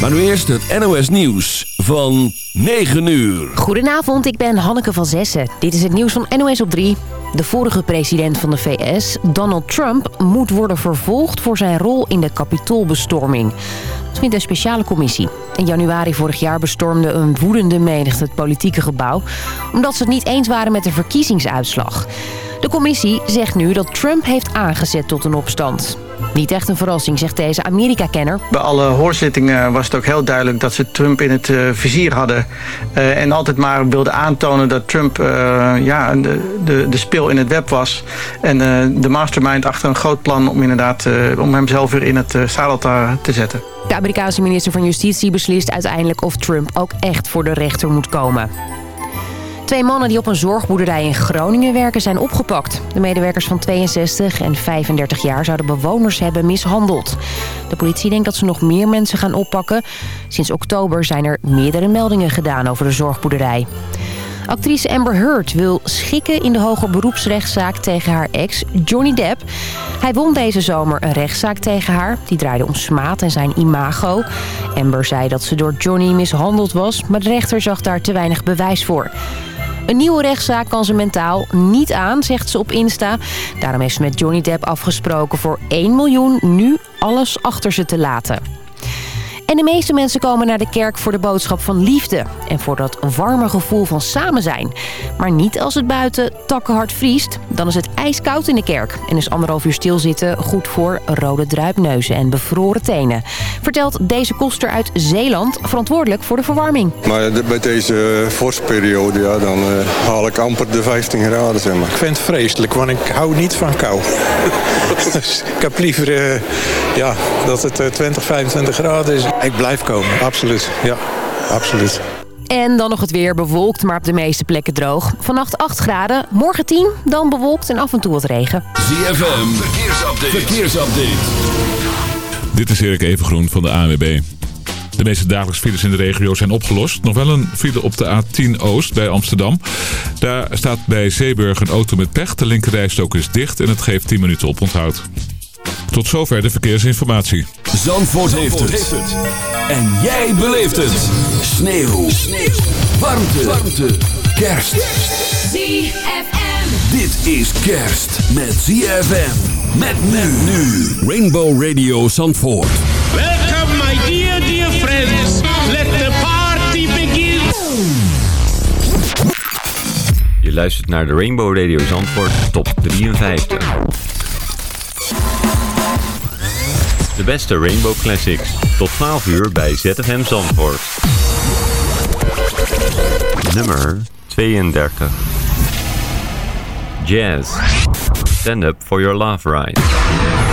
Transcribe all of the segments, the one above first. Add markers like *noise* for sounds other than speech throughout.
Maar nu eerst het NOS Nieuws van 9 uur. Goedenavond, ik ben Hanneke van Zessen. Dit is het nieuws van NOS op 3. De vorige president van de VS, Donald Trump, moet worden vervolgd voor zijn rol in de kapitoolbestorming. Dat vindt een speciale commissie. In januari vorig jaar bestormde een woedende menigte het politieke gebouw... omdat ze het niet eens waren met de verkiezingsuitslag. De commissie zegt nu dat Trump heeft aangezet tot een opstand. Niet echt een verrassing, zegt deze Amerika-kenner. Bij alle hoorzittingen was het ook heel duidelijk dat ze Trump in het uh, vizier hadden. Uh, en altijd maar wilden aantonen dat Trump uh, ja, de, de, de speel in het web was. En de mastermind achter een groot plan om inderdaad om hem zelf weer in het zadel te, te zetten. De Amerikaanse minister van Justitie beslist uiteindelijk of Trump ook echt voor de rechter moet komen. Twee mannen die op een zorgboerderij in Groningen werken zijn opgepakt. De medewerkers van 62 en 35 jaar zouden bewoners hebben mishandeld. De politie denkt dat ze nog meer mensen gaan oppakken. Sinds oktober zijn er meerdere meldingen gedaan over de zorgboerderij. Actrice Amber Heard wil schikken in de hoger beroepsrechtszaak tegen haar ex Johnny Depp. Hij won deze zomer een rechtszaak tegen haar. Die draaide om smaad en zijn imago. Amber zei dat ze door Johnny mishandeld was, maar de rechter zag daar te weinig bewijs voor. Een nieuwe rechtszaak kan ze mentaal niet aan, zegt ze op Insta. Daarom heeft ze met Johnny Depp afgesproken voor 1 miljoen nu alles achter ze te laten. En de meeste mensen komen naar de kerk voor de boodschap van liefde. En voor dat warme gevoel van samen zijn. Maar niet als het buiten takkenhard vriest. Dan is het ijskoud in de kerk. En is anderhalf uur stilzitten goed voor rode druipneuzen en bevroren tenen. Vertelt deze koster uit Zeeland, verantwoordelijk voor de verwarming. Maar bij deze vorstperiode, ja, dan uh, haal ik amper de 15 graden, zeg maar. Ik vind het vreselijk, want ik hou niet van kou. *laughs* dus ik heb liever uh, ja, dat het uh, 20, 25 graden is. Ik blijf komen, absoluut. Ja, absoluut. En dan nog het weer bewolkt, maar op de meeste plekken droog. Vannacht 8 graden, morgen 10, dan bewolkt en af en toe wat regen. ZFM, verkeersupdate. verkeersupdate. Dit is Erik Evengroen van de ANWB. De meeste dagelijks files in de regio zijn opgelost. Nog wel een file op de A10 Oost bij Amsterdam. Daar staat bij Zeeburg een auto met pech. De linkerrijstok is dicht en het geeft 10 minuten op onthoud. Tot zover de verkeersinformatie. Zandvoort, heeft, het. En jij beleeft het. Sneeuw. Sneeuw. Warmte. Warmte. Kerst. ZFM. Dit is kerst met ZFM. Met men nu. Rainbow Radio Zandvoort. Welcome my dear, dear friends. Let the party begin. Je luistert naar de Rainbow Radio Zandvoort top 53. De beste Rainbow Classics. Tot 12 uur bij ZFM Zandvoort. Nummer 32. Jazz. Stand up for your love ride.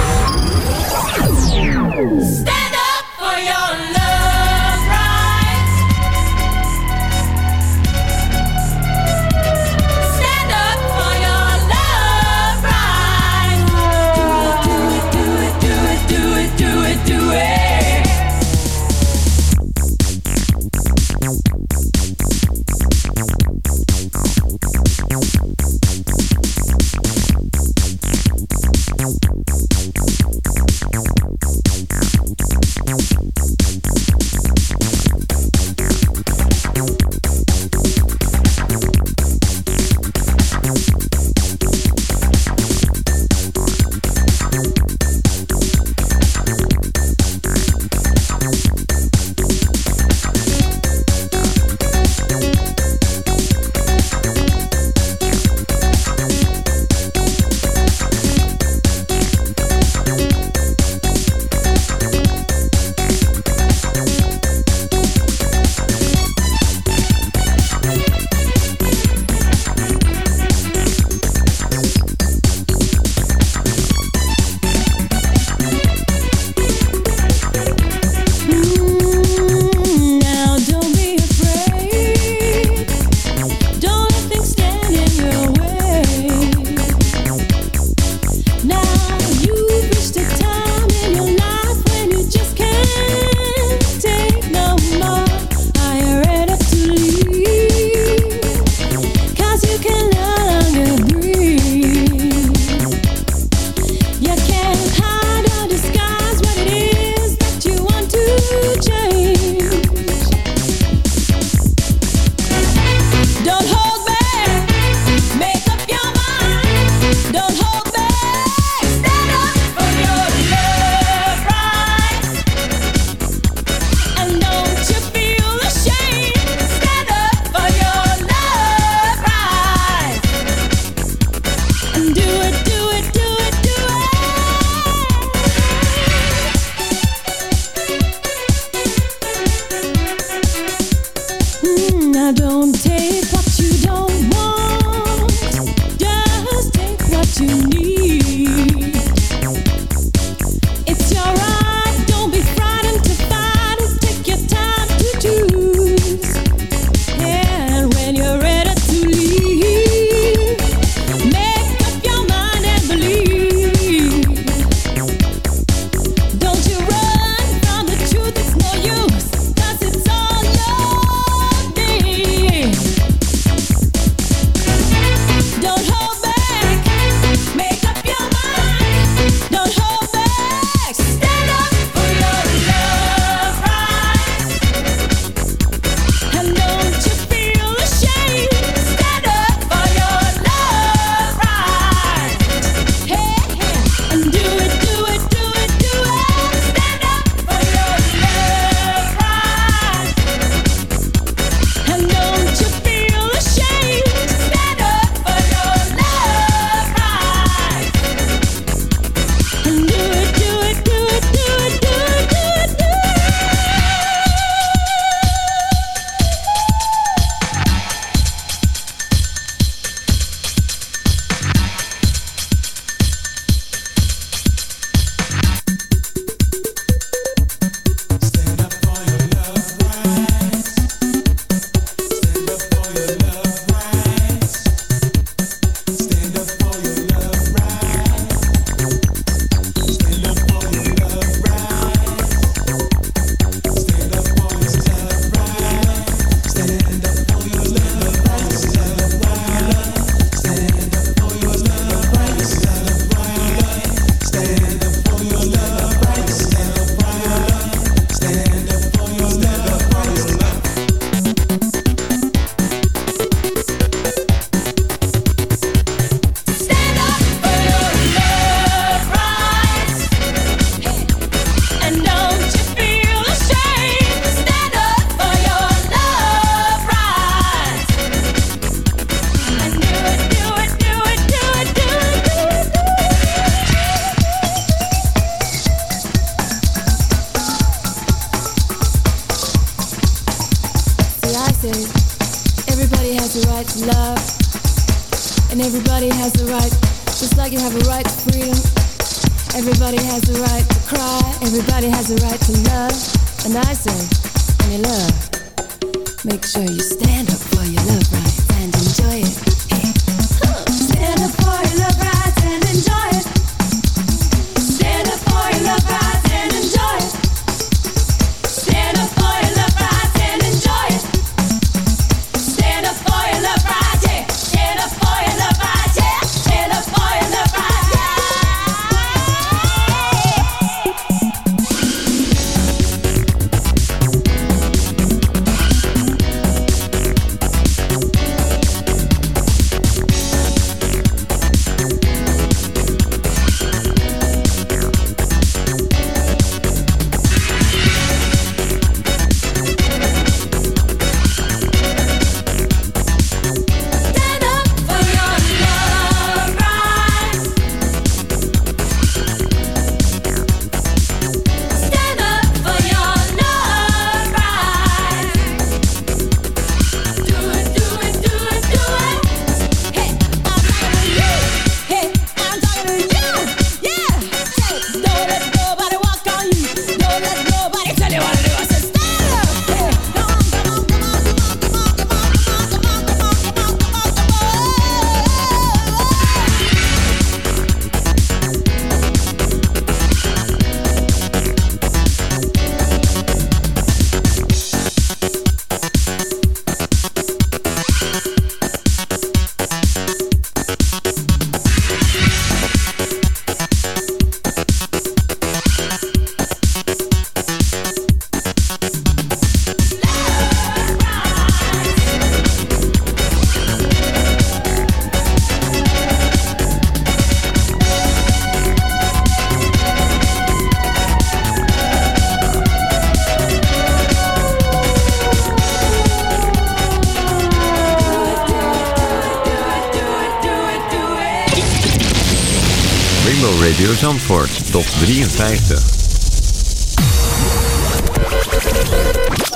Zandvoort, top 53.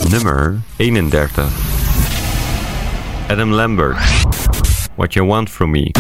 Nummer 31. Adam Lambert. What You Want From Me.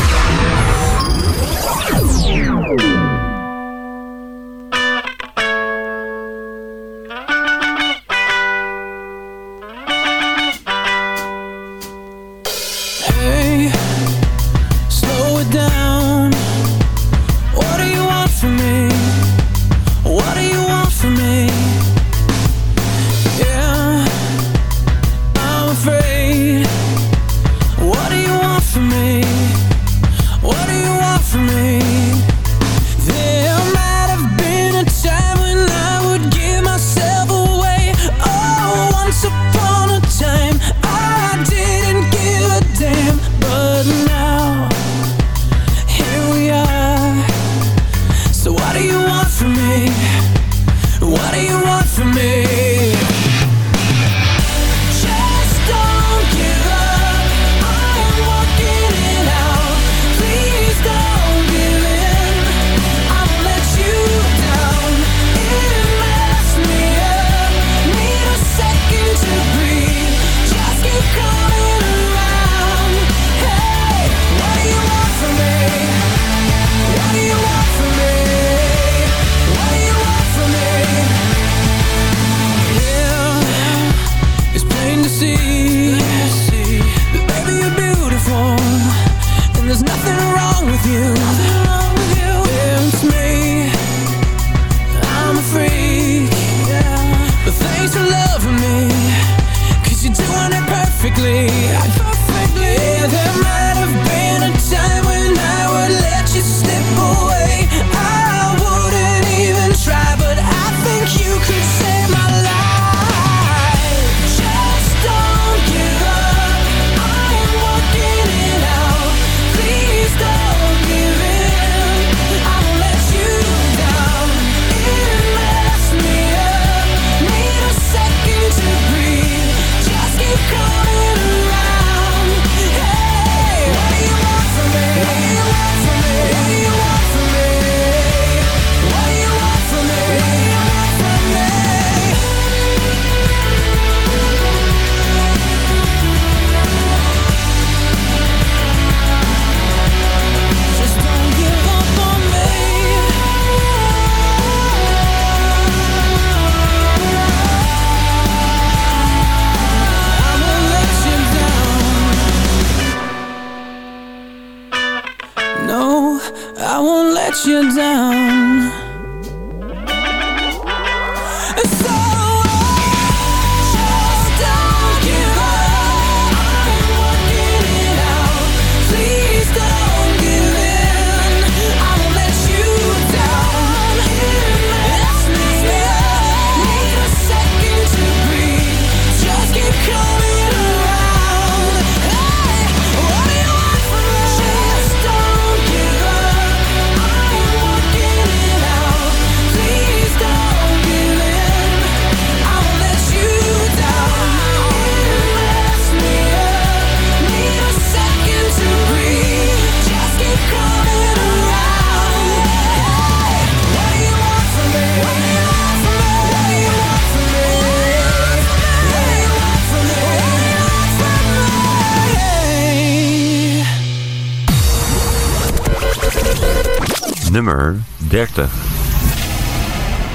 30.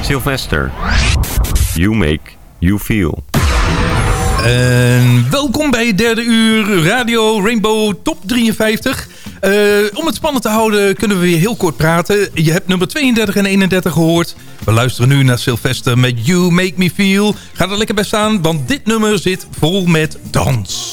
Sylvester. You make you feel. En welkom bij het derde uur Radio Rainbow Top 53. Eh, om het spannend te houden kunnen we weer heel kort praten. Je hebt nummer 32 en 31 gehoord. We luisteren nu naar Sylvester met You Make Me Feel. Ga er lekker bij staan, want dit nummer zit vol met dans.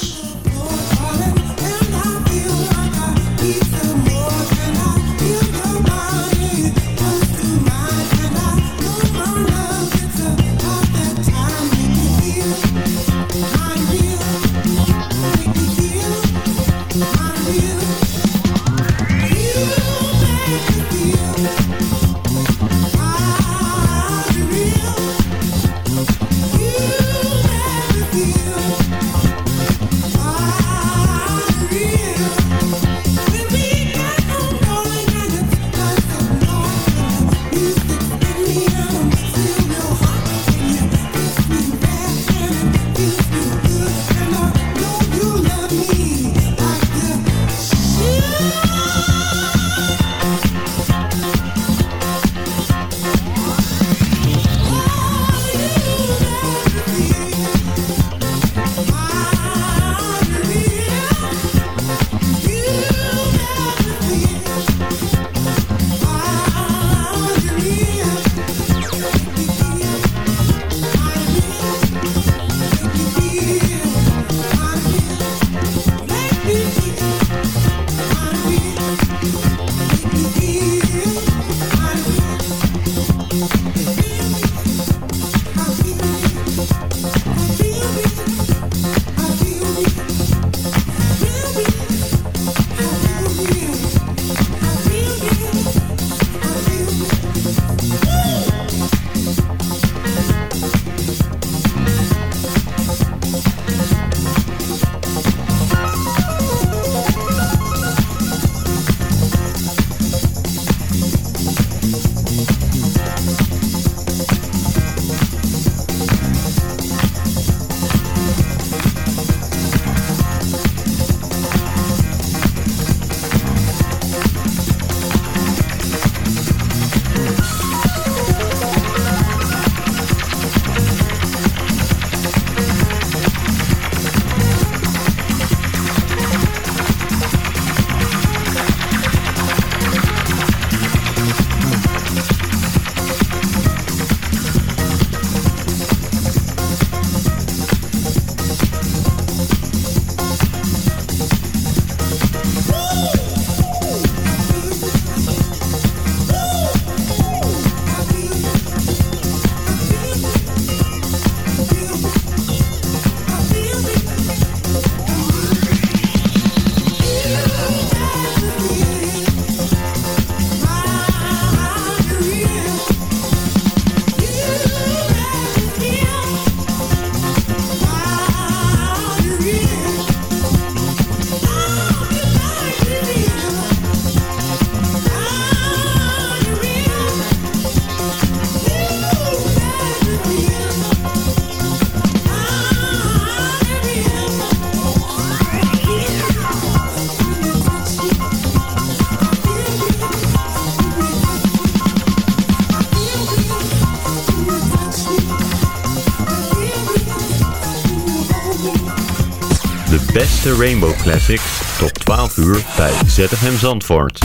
De Rainbow Classics tot 12 uur bij ZFM Zandvoort.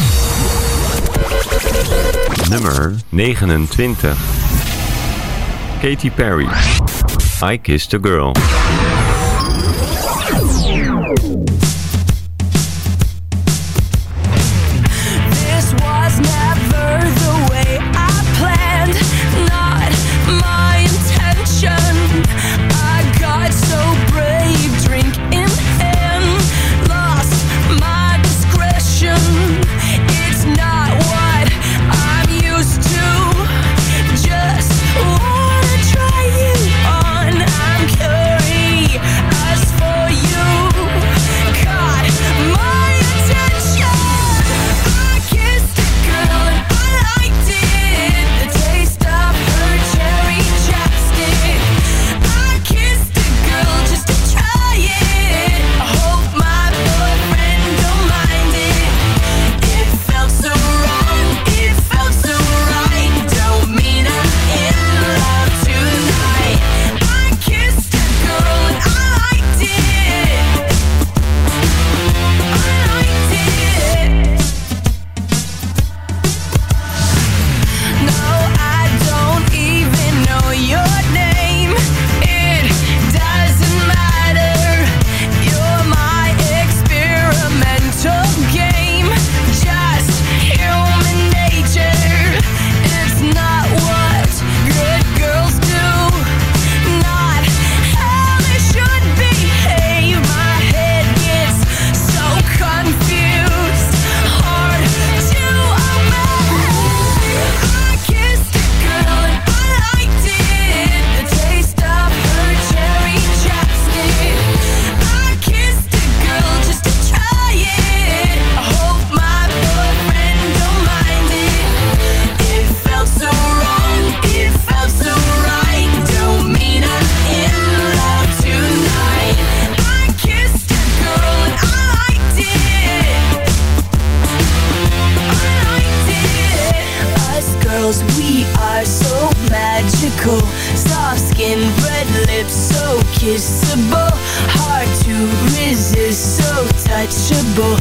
Nummer 29. Katy Perry. I Kissed a Girl. physical Soft skin, red lips, so kissable. Hard to resist, so touchable.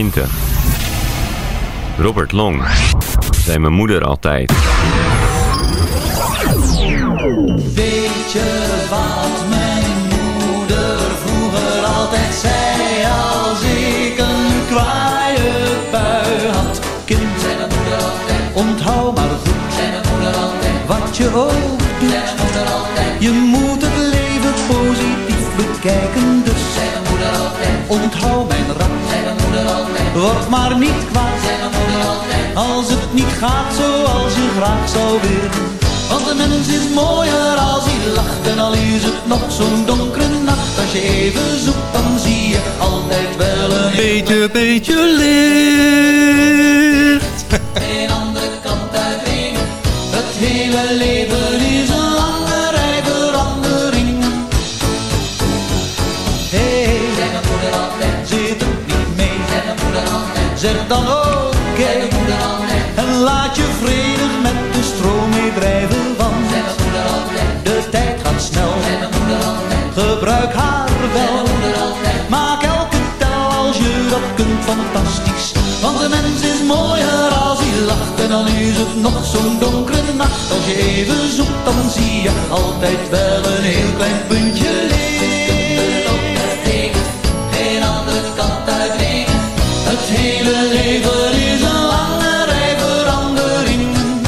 28. Robert Long. Zei mijn moeder altijd. Weet je wat mijn moeder vroeger altijd zei als ik een kwaaie bui had? Kind, zei mijn moeder altijd, onthoud maar goed, zei mijn moeder altijd, wat je ook doet, zei mijn moeder altijd, je moet word maar niet kwaad, als het niet gaat zoals je graag zou willen. Want de mens is mooier als hij lacht En al is het nog zo'n donkere nacht Als je even zoekt dan zie je altijd wel een Beetje, beetje licht. *laughs* Een andere kant uitdringen Het hele leven Zeg dan moeder altijd En laat je vredig met de stroom meedrijven Want, De tijd gaat snel, Gebruik haar wel, Maak elke tel als je dat kunt fantastisch. Want de mens is mooier als hij lacht En dan is het nog zo'n donkere nacht. Als je even zoekt dan zie je altijd wel een heel klein puntje licht hele leven is een lange rij veranderingen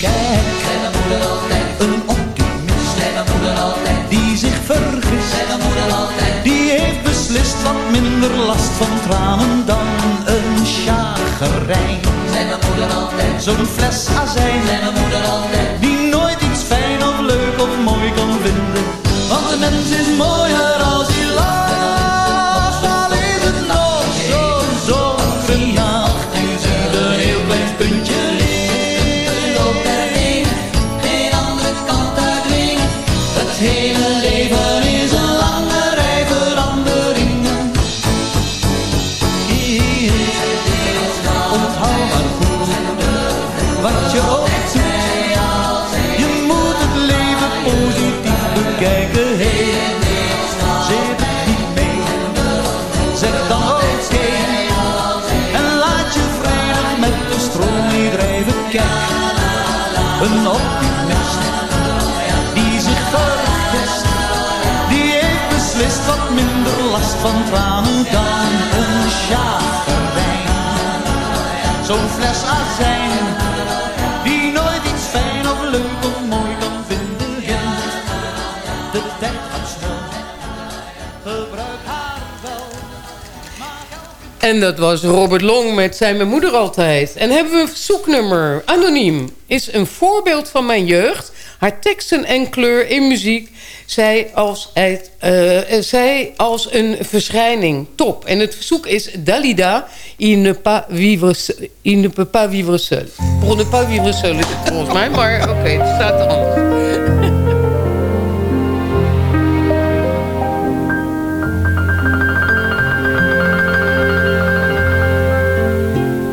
Kijk, zei mijn moeder altijd Een optimist, zei mijn moeder altijd Die zich vergist, zei mijn moeder altijd Die heeft beslist wat minder last van tranen dan een chagrijn. Zei mijn moeder altijd Zo'n fles azijn, zei mijn moeder altijd Die nooit iets fijn of leuk of mooi kan vinden. Want de mens is mooier last van tranen dan een chagrijn. Zo'n fles azijn die nooit iets fijn of leuk of mooi kan vinden. De tijd gaat snel, gebruik haar wel. En dat was Robert Long met zijn mijn moeder altijd. En hebben we een verzoeknummer. Anoniem is een voorbeeld van mijn jeugd. Haar teksten en kleur in muziek. Zij als, het, eh, zij als een verschijning. Top. En het verzoek is Dalida. Il ne, pas vivre, il ne peut pas vivre seul. Pour ne pas vivre seul is het volgens mij. Maar oké, het staat er anders.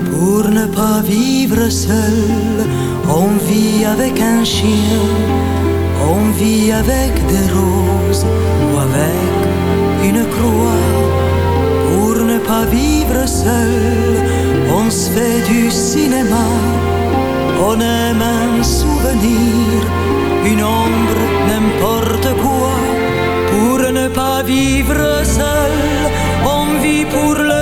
Pour ne pas vivre seul, on vit avec un chien, on vit avec des roses ou avec une croix. Pour ne pas vivre seul, on se fait du cinéma, on aime un souvenir, une ombre, n'importe quoi. Pour ne pas vivre seul, on vit pour le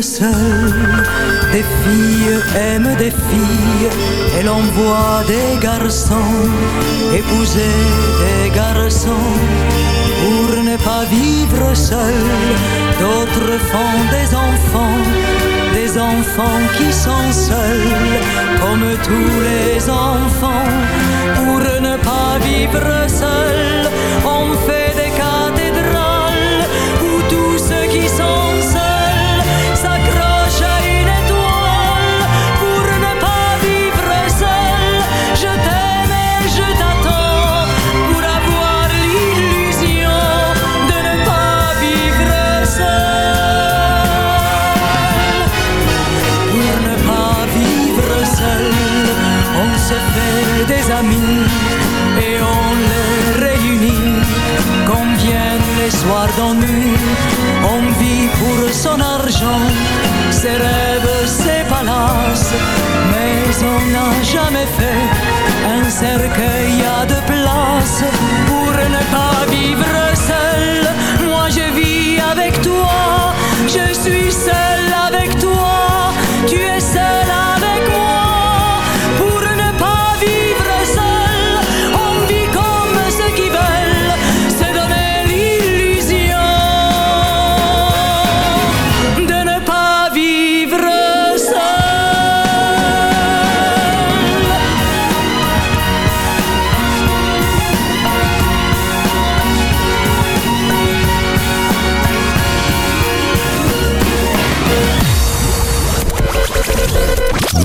seul, des filles aiment des filles. Et l'on des garçons. Épouser des garçons. Pour ne pas vivre seul, d'autres font des enfants, des enfants qui sont seuls, comme tous les enfants. Pour ne pas vivre seul, un cercueil à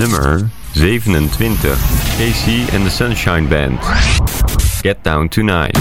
Nummer 27. AC and the Sunshine Band. Get Down Tonight.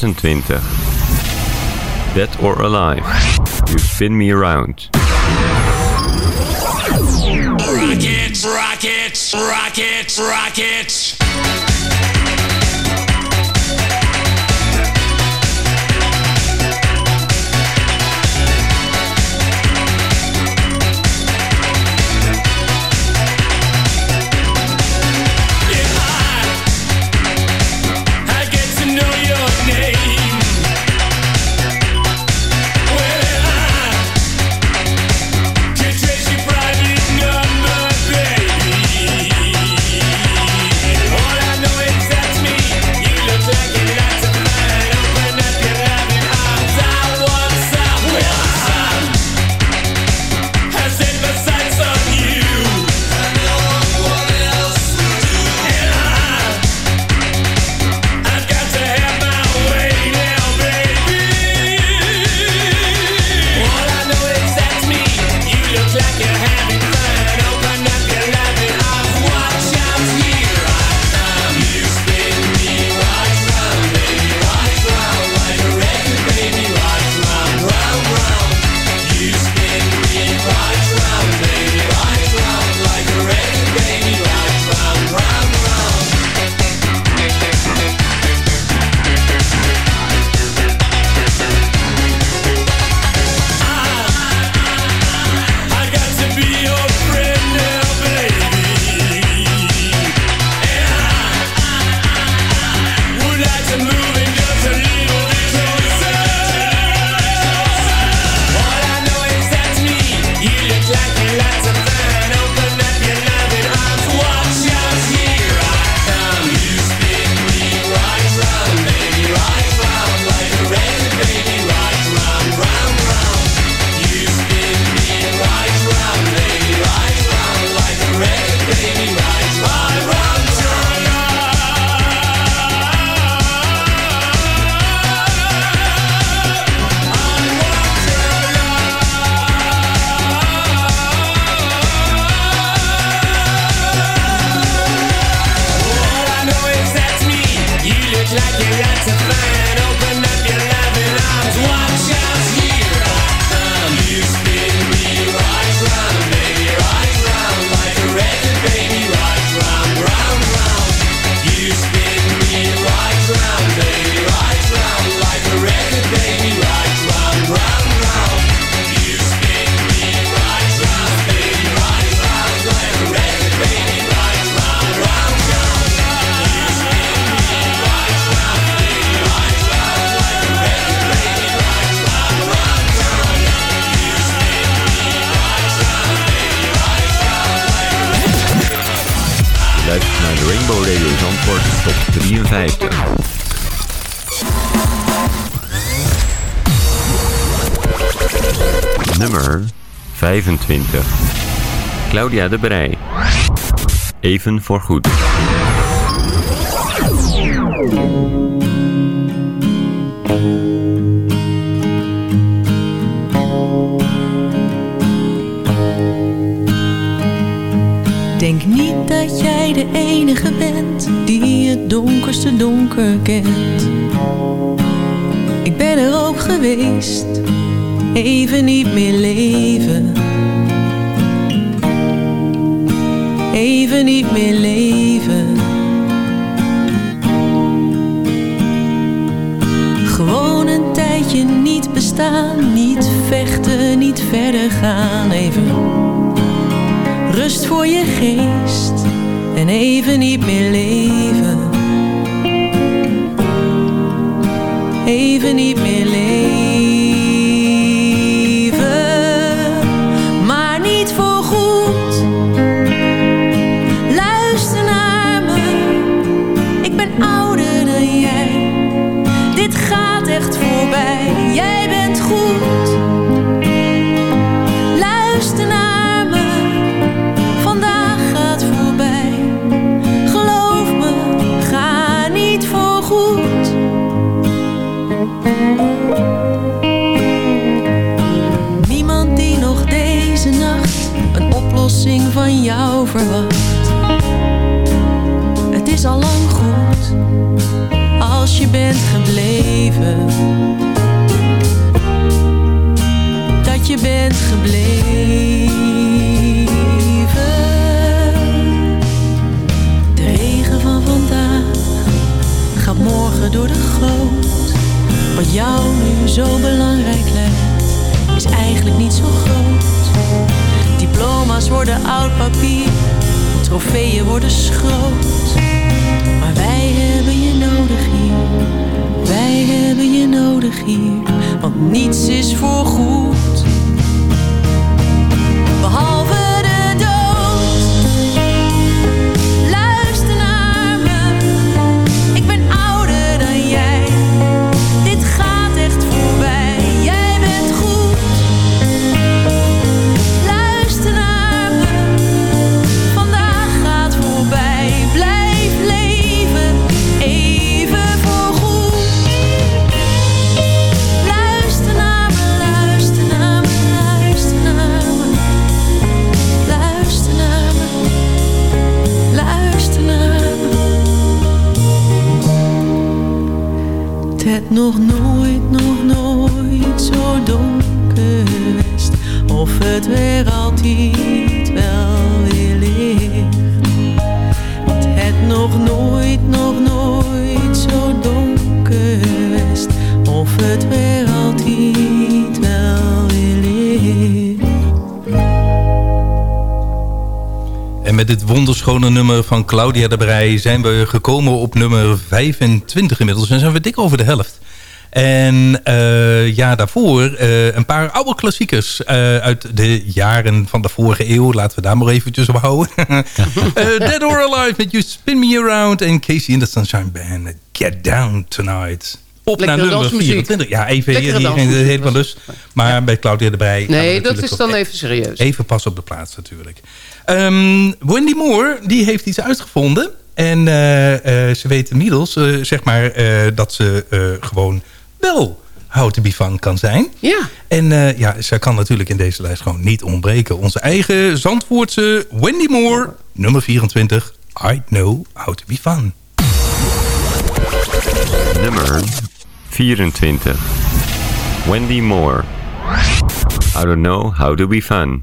26. Dead or Alive. You Spin Me Around. Rockets, rockets, rockets, rockets. Nummer 25. Claudia de Brij. Even voor goed. Denk niet dat jij de enige bent die het donkerste donker kent. Ik ben er ook geweest, even niet meer leven. Even niet meer leven. Gewoon een tijdje niet bestaan, niet vechten, niet verder gaan. Even rust voor je geest en even niet meer leven. Even niet meer leven, je bent gebleven. De regen van vandaag gaat morgen door de goot. Wat jou nu zo belangrijk lijkt, is eigenlijk niet zo groot. Diploma's worden oud papier, trofeeën worden schroot. Maar wij hebben je nodig hier, wij hebben je nodig hier, want niets is voor goed. Behalve nog nooit, nog nooit zo donker is. Of het weer altijd wel weer licht. Het nog nooit, nog nooit zo donker is. Of het weer altijd wel weer licht. En met dit wonderschone nummer van Claudia de Brij zijn we gekomen op nummer 25 inmiddels. En zijn we dik over de helft. En eh, ja, daarvoor eh, een paar oude klassiekers eh, uit de jaren van de vorige eeuw. Laten we daar maar eventjes op houden. *laughs* Dead or Alive met You Spin Me Around en Casey in the Sunshine Band. Get Down Tonight. Op Lekkere naar nummer dansmuziek. 24. Ja, even Lekkere hier, hier dansmuziek helemaal lust. Maar bij Claudia we Nee, dat natuurlijk is dan even serieus. Even pas op de plaats natuurlijk. Ehm, Wendy Moore, die heeft iets uitgevonden. En ze weet inmiddels, zeg maar, dat ze gewoon wel How to be fun kan zijn. Ja. En eh, ja, zij kan natuurlijk in deze lijst gewoon niet ontbreken. Onze eigen Zandvoortse Wendy Moore, nummer 24. I know how to be fun. Nummer 24. Wendy Moore. I don't know how to be fun.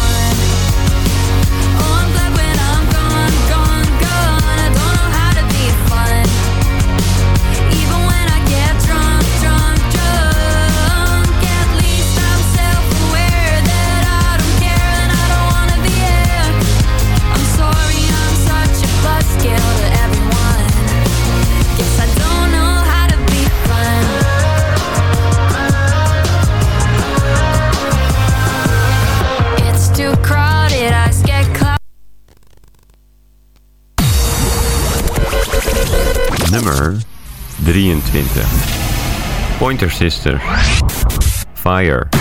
23. Pointer Sisters. Fire.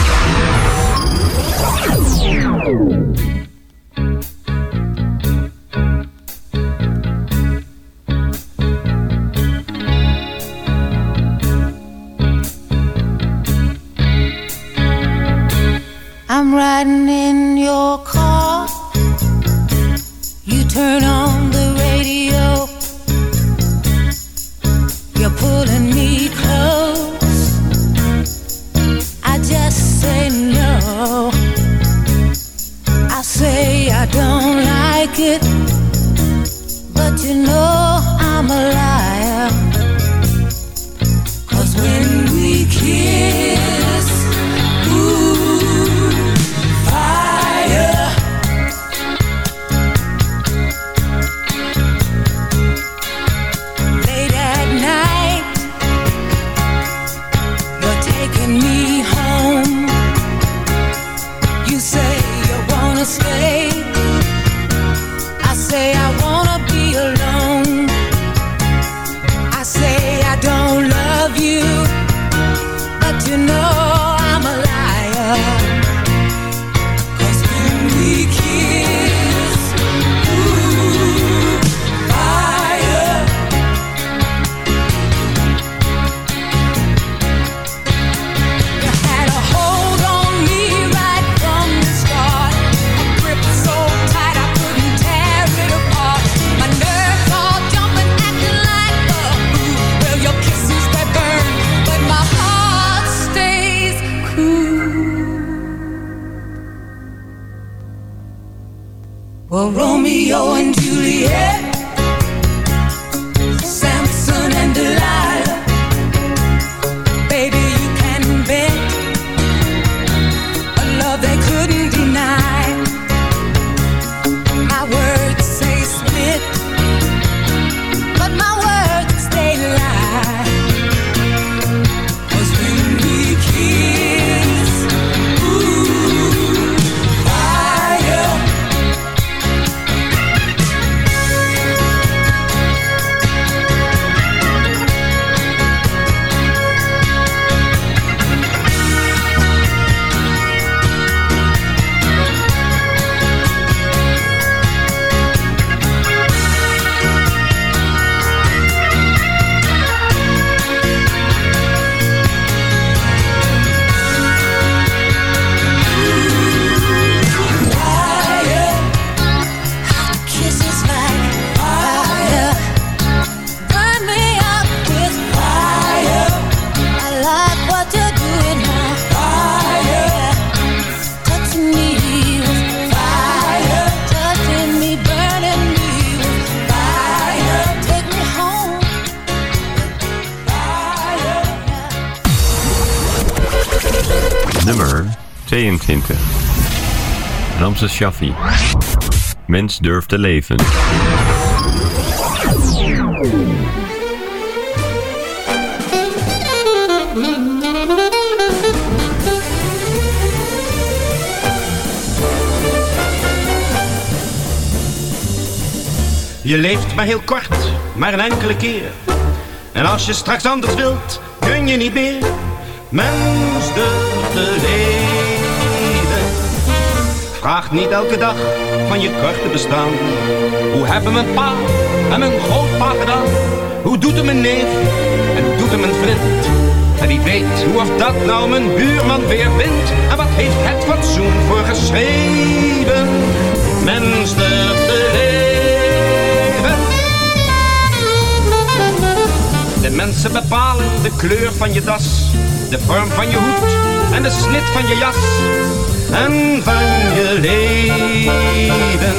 Mens durft te leven. Je leeft maar heel kort, maar een enkele keer. En als je straks anders wilt, kun je niet meer. Mens durft te leven. Vraag niet elke dag van je korte bestaan. Hoe hebben mijn pa en mijn grootpa gedaan? Hoe doet het mijn neef en hoe doet het mijn vriend? En wie weet hoe of dat nou mijn buurman weer wint? En wat heeft het fatsoen voor geschreven? Mens durft te leven. De mensen bepalen de kleur van je das, de vorm van je hoed en de snit van je jas en van je leven.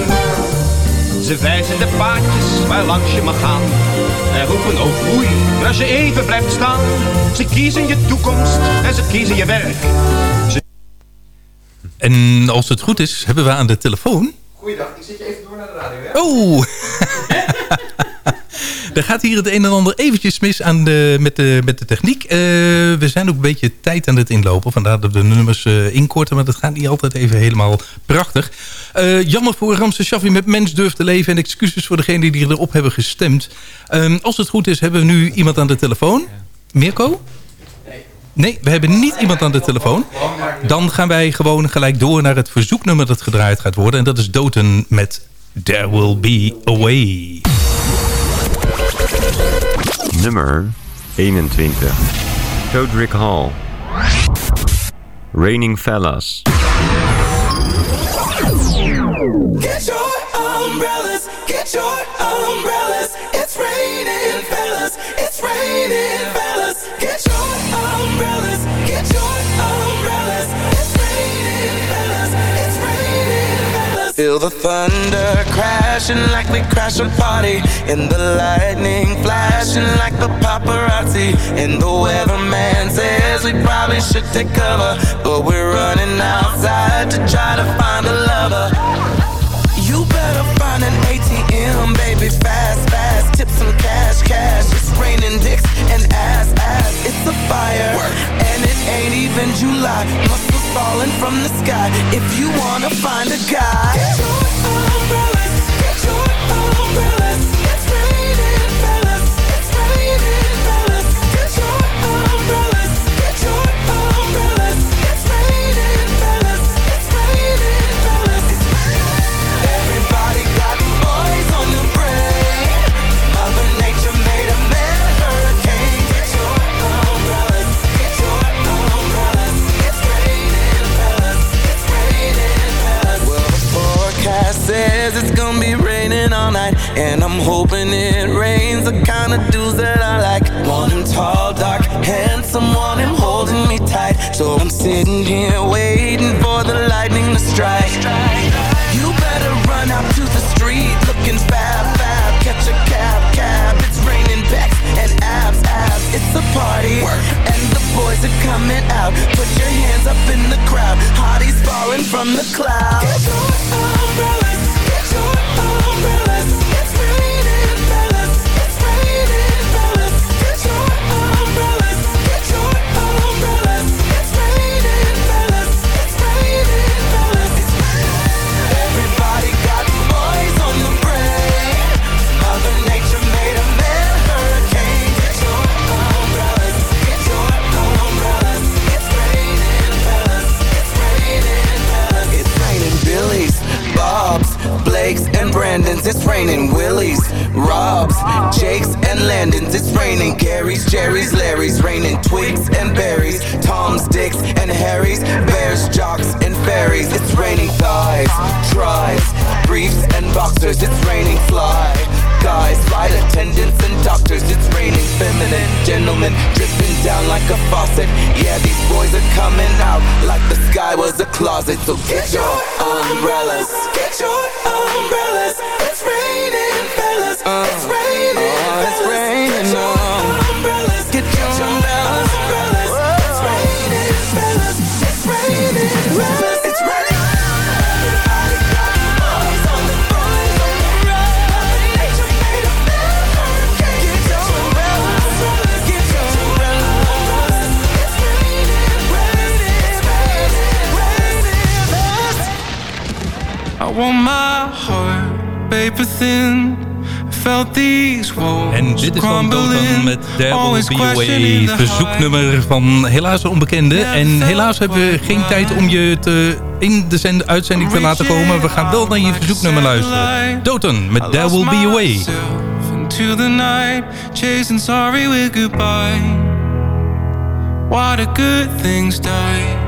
Ze wijzen de paadjes waar langs je mag gaan en roepen oh groei als je even blijft staan. Ze kiezen je toekomst en ze kiezen je werk. En als het goed is, hebben we aan de telefoon... Goeiedag, ik zet je even door naar de radio, hè? Oh! Er gaat hier het een en ander eventjes mis aan de, met, de, met de techniek. Eh, we zijn ook een beetje tijd aan het inlopen. Vandaar dat we de nummers eh, inkorten. Maar dat gaat niet altijd even helemaal prachtig. Eh, jammer voor Ramse Shaffi met Mens Durft te Leven. En excuses voor degenen die erop hebben gestemd. Ehm, als het goed is, hebben we nu iemand aan de telefoon. Mirko? Nee, we hebben niet iemand aan de telefoon. Dan gaan wij gewoon gelijk door naar het verzoeknummer dat gedraaid gaat worden. En dat is Doten met There Will Be A Way. Nummer 21. Todrick Hall. Raining Fellas. Get your umbrellas, get your umbrellas. Feel the thunder crashing like we crash a party. And the lightning flashing like the paparazzi. And the weatherman says we probably should take cover. But we're running outside to try to find a lover. You better find an ATM, baby, fast, fast. Tip some cash, cash. It's raining dicks and ass, ass. It's a fire, ain't even July. Muscles falling from the sky. If you wanna find a guy, get your umbrellas, get your umbrellas. It's raining, fellas. It's raining, and I'm hoping it rains the kind of dudes that I like. Want him tall, dark, handsome, want him holding me tight. So I'm sitting here waiting for the lightning to strike. You better run out to the street looking fab, fab. Catch a cab, cab. It's raining backs and abs, abs. It's a party, and the boys are coming out. Put your hands up in the crowd. Hotties falling from the clouds. Get your umbrellas, get your umbrellas. A the Verzoeknummer van helaas een onbekende. En helaas hebben we geen tijd om je te, in de zend- uitzending te laten komen. We gaan wel naar je verzoeknummer luisteren. Dotan met There Will Be A Way. into the night, chasing sorry with goodbye. Why do good things die?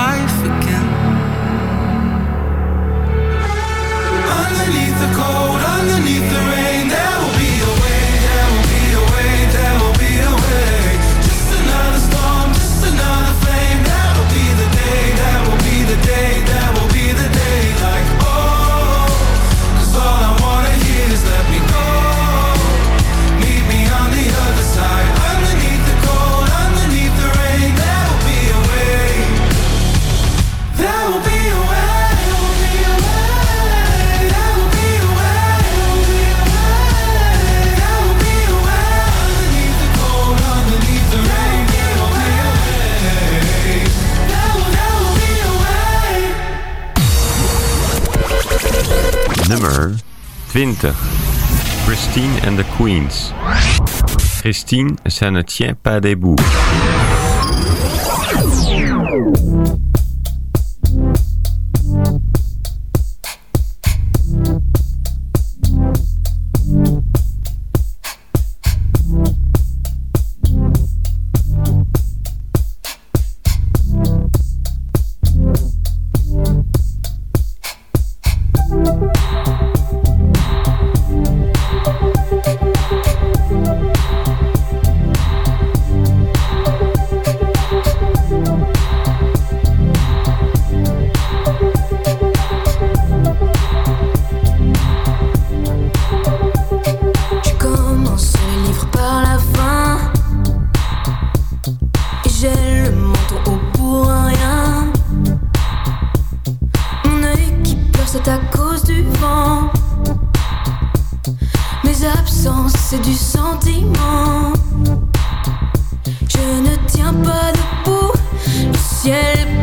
life Christine and the Queens. Christine, ça ne tient pas des bouts. c'est du sentiment. Je ne tiens pas debout, le ciel est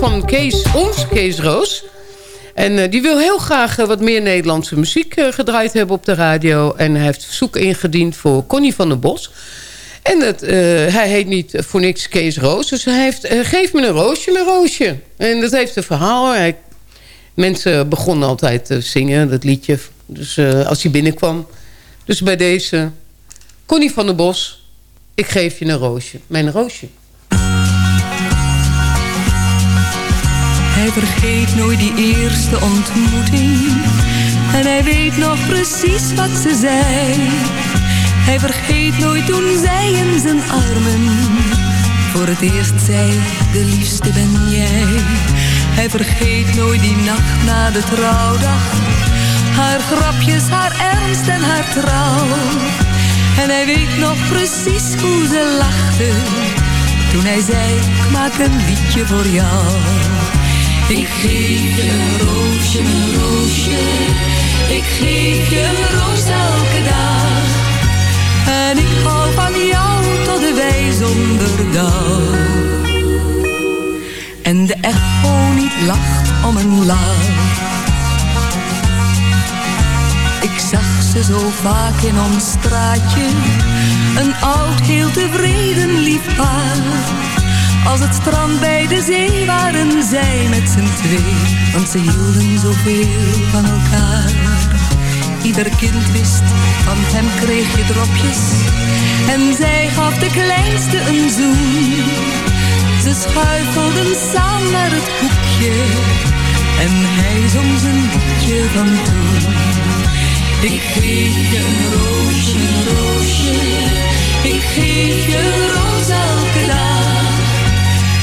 van Kees, onze Kees Roos. En eh, die wil heel graag eh, wat meer Nederlandse muziek eh, gedraaid hebben op de radio. En hij heeft verzoek ingediend voor Connie van der Bos. En hij heet niet voor niks Kees Roos. Dus hij heeft, geef me een roosje, mijn roosje. En dat heeft een verhaal. Hij, mensen begonnen altijd te zingen, dat liedje. Dus als hij binnenkwam. Dus bij deze, Connie van der Bos. Ik geef je een roosje. Mijn roosje. Hij vergeet nooit die eerste ontmoeting. En hij weet nog precies wat ze zei. Hij vergeet nooit toen zij in zijn armen voor het eerst zei: De liefste ben jij. Hij vergeet nooit die nacht na de trouwdag. Haar grapjes, haar ernst en haar trouw. En hij weet nog precies hoe ze lachte. Toen hij zei: Ik maak een liedje voor jou. Ik geef je een roosje, mijn roosje. Ik geef je een roos elke dag. En ik hou van jou tot de wij zonder dag. En de echo niet lacht om een lach. Ik zag ze zo vaak in ons straatje. Een oud, heel tevreden lief paar. Als het strand bij de zee waren zij met z'n twee. Want ze hielden zoveel van elkaar. Ieder kind wist, van hem kreeg je dropjes. En zij gaf de kleinste een zoen. Ze schuifelden samen naar het hoekje. En hij zong zijn liedje van toen. Ik je een roosje, roosje. Ik geef je een roos elke dag.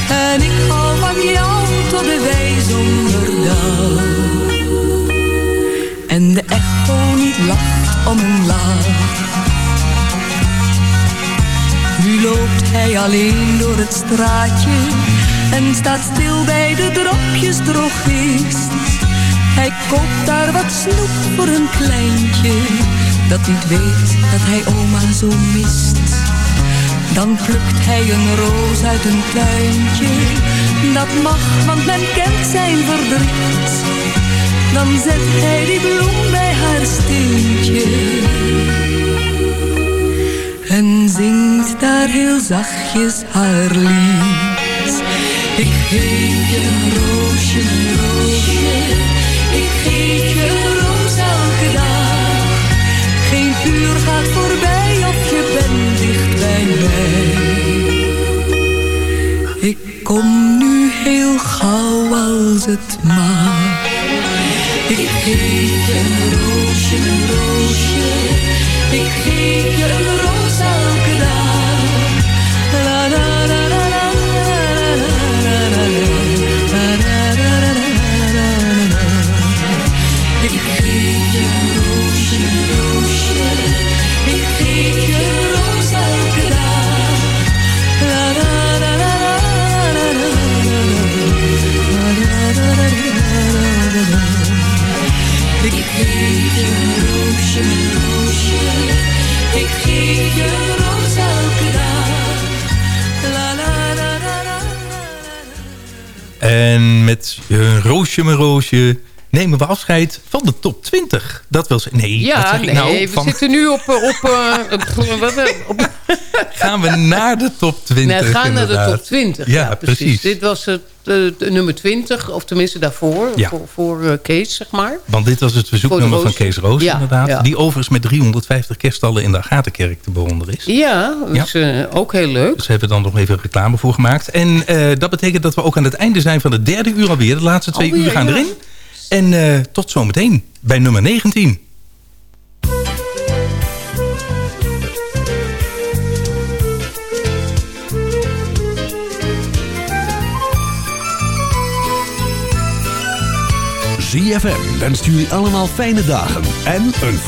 En ik hou van jou tot de wij zonder dag. En de echo niet lacht om een laag. Nu loopt hij alleen door het straatje en staat stil bij de dropjes drogist. Hij koopt daar wat snoep voor een kleintje dat niet weet dat hij oma zo mist. Dan plukt hij een roos uit een tuintje. Dat mag, want men kent zijn verdriet. Dan zet hij die bloem bij haar steentje. En zingt daar heel zachtjes haar lied. Ik geef je een roosje, een roosje. Ik geef je een roos elke dag. Geen uur gaat voorbij Ik kom nu heel gauw als het mag. Ik geef je met een roosje, mijn roosje, nemen we afscheid van de top 20. Dat wil zeggen... Nee, Ja, nee, nou? we Van- zitten nu op... eh, op, eh, *laughs* wat, eh, op Gaan we naar de top 20 Nee, gaan naar de top 20. Ja, precies. Dit was het de nummer 20, of tenminste daarvoor. Ja. Voor, voor Kees, zeg maar. Want dit was het verzoeknummer de van. Kees Roos Ja, inderdaad. ja. Die overigens met 350 kerststallen in de Agatenkerk te bewonderen is. Ja, dat is ook heel leuk. Dus hebben we dan nog even reclame voor gemaakt. En dat betekent dat we ook aan het einde zijn van het derde uur alweer. De laatste twee Alweer, uur gaan erin. En eh, tot zometeen bij nummer 19. ZFM wenst jullie allemaal fijne dagen en een voor